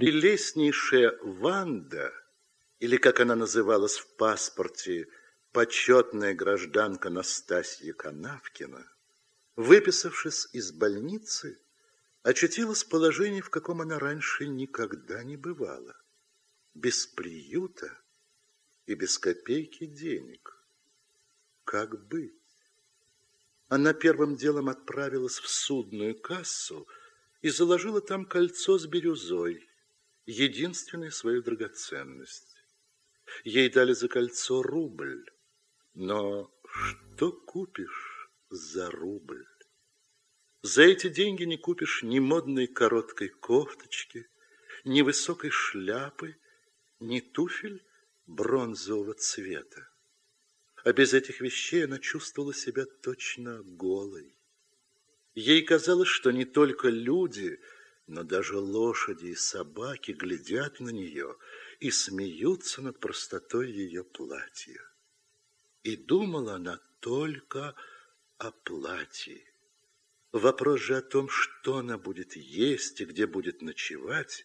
Прелестнейшая Ванда, или, как она называлась в паспорте, почетная гражданка Настасья Канавкина, выписавшись из больницы, очутилась в положении, в каком она раньше никогда не бывала. Без приюта и без копейки денег. Как быть? Она первым делом отправилась в судную кассу и заложила там кольцо с бирюзой, единственную свою драгоценность. Ей дали за кольцо рубль, но что купишь за рубль? За эти деньги не купишь ни модной короткой кофточки, ни высокой шляпы, ни туфель бронзового цвета. А без этих вещей она чувствовала себя точно голой. Ей казалось, что не только люди, но даже лошади и собаки глядят на нее и смеются над простотой ее платья. И думала она только о платье. Вопрос же о том, что она будет есть и где будет ночевать,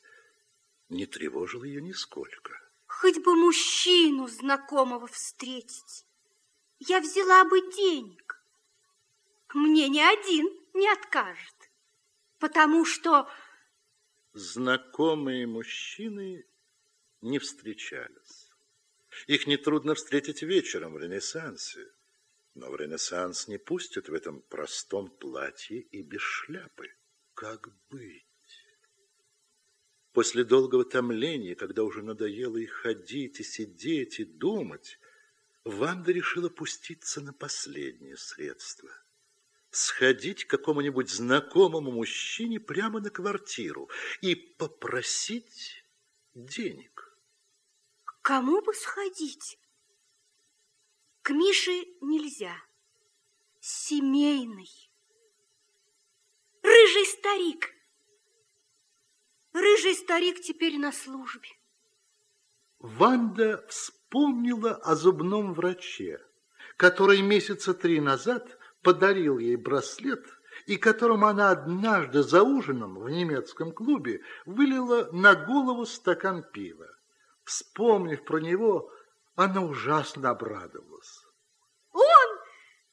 не тревожил ее нисколько. Хоть бы мужчину знакомого встретить я взяла бы денег. Мне ни один не откажет, потому что... Знакомые мужчины не встречались. Их нетрудно встретить вечером в Ренессансе. Но в Ренессанс не пустят в этом простом платье и без шляпы. Как быть? После долгого томления, когда уже надоело и ходить, и сидеть, и думать, Ванда решила пуститься на последнее средство. Сходить к какому-нибудь знакомому мужчине прямо на квартиру и попросить денег. К кому бы сходить? К Мише нельзя. Семейный. Рыжий старик. Рыжий старик теперь на службе. Ванда вспомнила о зубном враче, который месяца три назад подарил ей браслет и которому она однажды за ужином в немецком клубе вылила на голову стакан пива. Вспомнив про него, она ужасно обрадовалась. Он,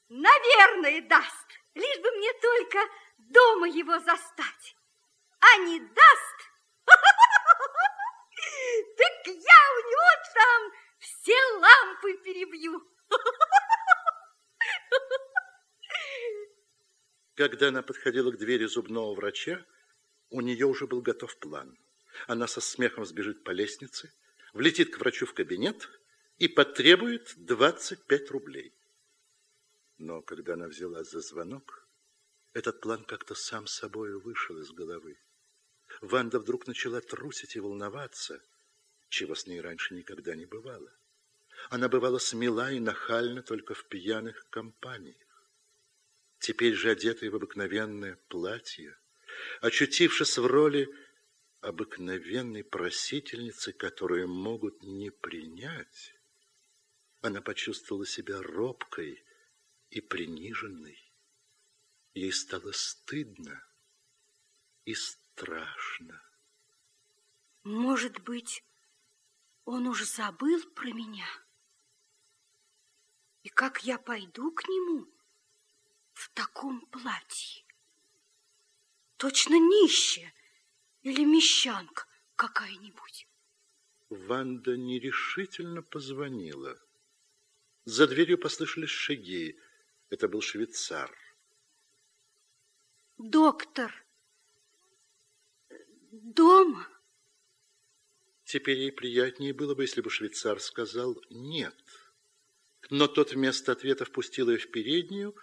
наверное, даст, лишь бы мне только дома его застать. А не даст, так я у него там все лампы перебью. Когда она подходила к двери зубного врача, у нее уже был готов план. Она со смехом сбежит по лестнице, влетит к врачу в кабинет и потребует 25 рублей. Но когда она взяла за звонок, этот план как-то сам собой вышел из головы. Ванда вдруг начала трусить и волноваться – чего с ней раньше никогда не бывало. Она бывала смела и нахальна только в пьяных компаниях. Теперь же одетая в обыкновенное платье, очутившись в роли обыкновенной просительницы, которую могут не принять, она почувствовала себя робкой и приниженной. Ей стало стыдно и страшно. Может быть, он уж забыл про меня. И как я пойду к нему в таком платье? Точно нищая или мещанка какая-нибудь. Ванда нерешительно позвонила. За дверью послышались шаги. Это был швейцар. Доктор, дома? Теперь ей приятнее было бы, если бы швейцар сказал «нет». Но тот вместо ответа впустил ее в переднюю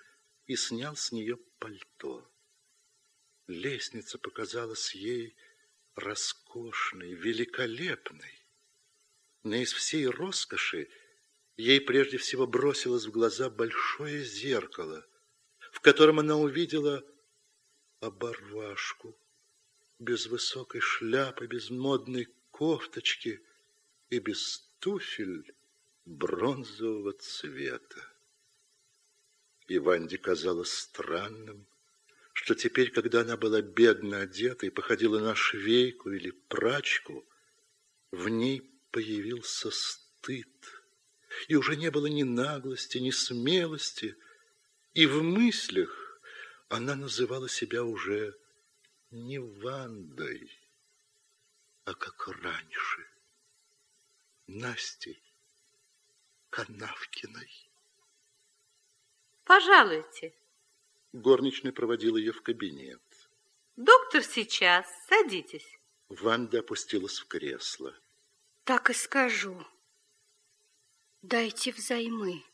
и снял с нее пальто. Лестница показалась ей роскошной, великолепной. Но из всей роскоши ей прежде всего бросилось в глаза большое зеркало, в котором она увидела оборвашку без высокой шляпы, без модной кофточки и без туфель бронзового цвета. И Ванде казалось странным, что теперь, когда она была бедно одета и походила на швейку или прачку, в ней появился стыд, и уже не было ни наглости, ни смелости, и в мыслях она называла себя уже не Вандой, а как раньше, Настей Канавкиной. Пожалуйте. Горничная проводила ее в кабинет. Доктор сейчас. Садитесь. Ванда опустилась в кресло. Так и скажу. Дайте взаймы.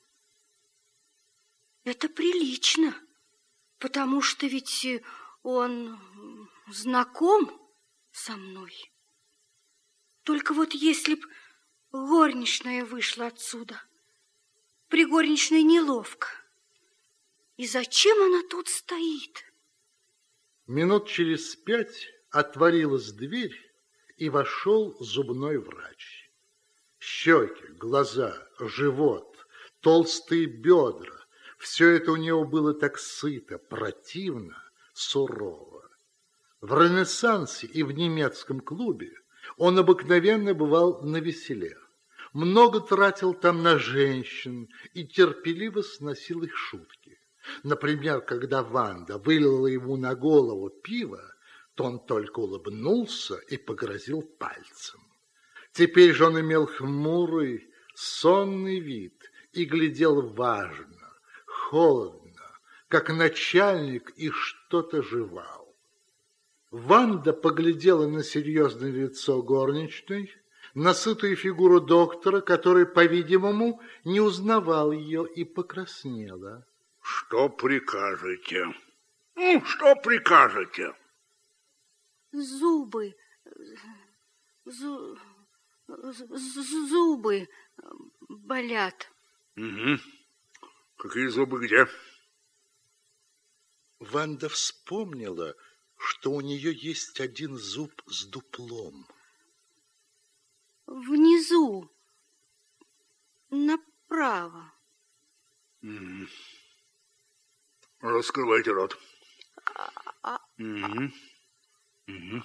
Это прилично, потому что ведь он знаком со мной. Только вот если б горничная вышла отсюда, при горничной неловко. И зачем она тут стоит? Минут через пять отворилась дверь, и вошел зубной врач. Щеки, глаза, живот, толстые бедра — все это у него было так сыто, противно, сурово. В Ренессансе и в немецком клубе он обыкновенно бывал на веселе. Много тратил там на женщин и терпеливо сносил их шутки. Например, когда Ванда вылила ему на голову пиво, то он только улыбнулся и погрозил пальцем. Теперь же он имел хмурый, сонный вид и глядел важно, холодно, как начальник и что-то жевал. Ванда поглядела на серьезное лицо горничной, на сытую фигуру доктора, который, по-видимому, не узнавал ее и покраснела. Что прикажете? Ну, что прикажете? Зубы, зу, зубы болят. Угу. Какие зубы где? Ванда вспомнила, что у нее есть один зуб с дуплом. Внизу, направо. Угу. Раскрывайте рот. Угу. Угу.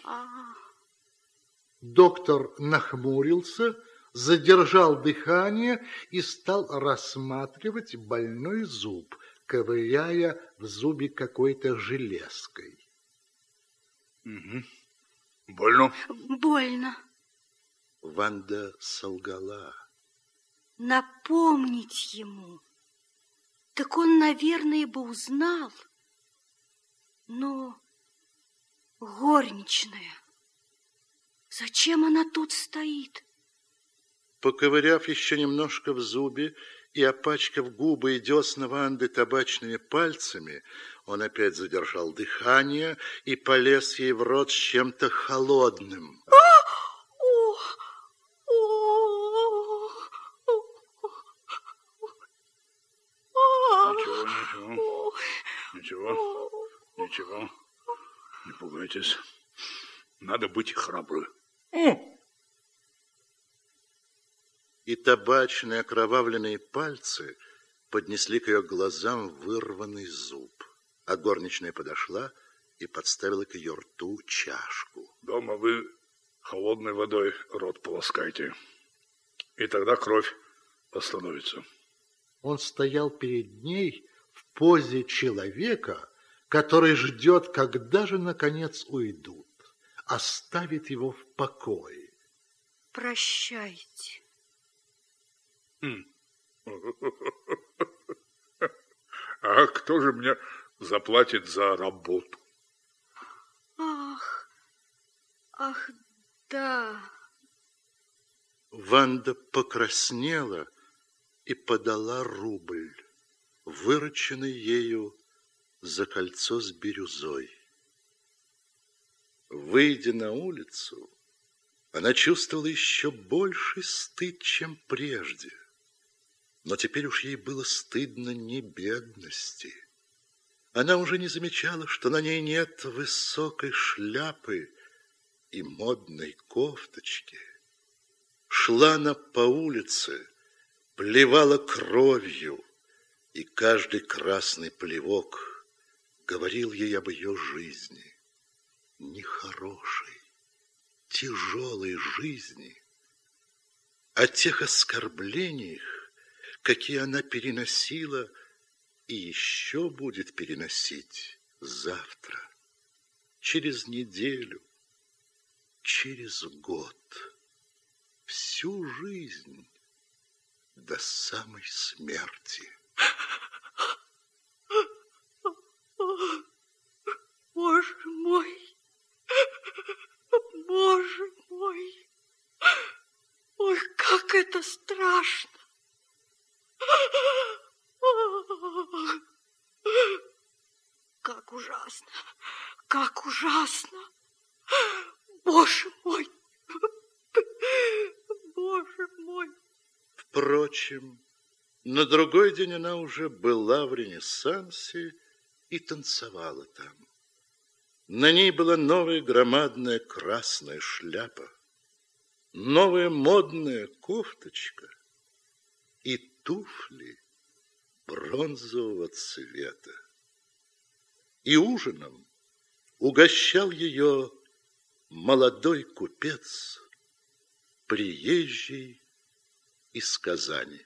Доктор нахмурился, задержал дыхание и стал рассматривать больной зуб, ковыряя в зубе какой-то железкой. Угу. Больно? больно. Ванда солгала. Напомнить ему. Так он, наверное, бы узнал. Но горничная, зачем она тут стоит? Поковыряв еще немножко в зубе и опачкав губы и десна Ванды табачными пальцами, он опять задержал дыхание и полез ей в рот с чем-то холодным. О, о, о, Ничего, ничего, о, ничего, ничего. Не пугайтесь. Надо быть храбры. И табачные окровавленные пальцы поднесли к ее глазам вырванный зуб. А горничная подошла и подставила к ее рту чашку. Дома вы холодной водой рот полоскайте. И тогда кровь остановится. Он стоял перед ней в позе человека, который ждет, когда же, наконец, уйдут, оставит его в покое. Прощайте. А кто же мне заплатит за работу? Ах, ах, да. Ванда покраснела и подала рубль, вырученный ею за кольцо с бирюзой. Выйдя на улицу, она чувствовала еще больший стыд, чем прежде. Но теперь уж ей было стыдно не бедности. Она уже не замечала, что на ней нет высокой шляпы и модной кофточки. Шла она по улице, плевала кровью, и каждый красный плевок говорил ей об ее жизни, нехорошей, тяжелой жизни, о тех оскорблениях, какие она переносила и еще будет переносить завтра, через неделю, через год, всю жизнь до самой смерти. Боже мой! Боже мой! Ой, как это страшно! Как ужасно! Как ужасно! Боже мой! Боже мой! Впрочем, на другой день она уже была в Ренессансе и танцевала там. На ней была новая громадная красная шляпа, новая модная кофточка и туфли бронзового цвета. И ужином угощал ее молодой купец, приезжий из Казани.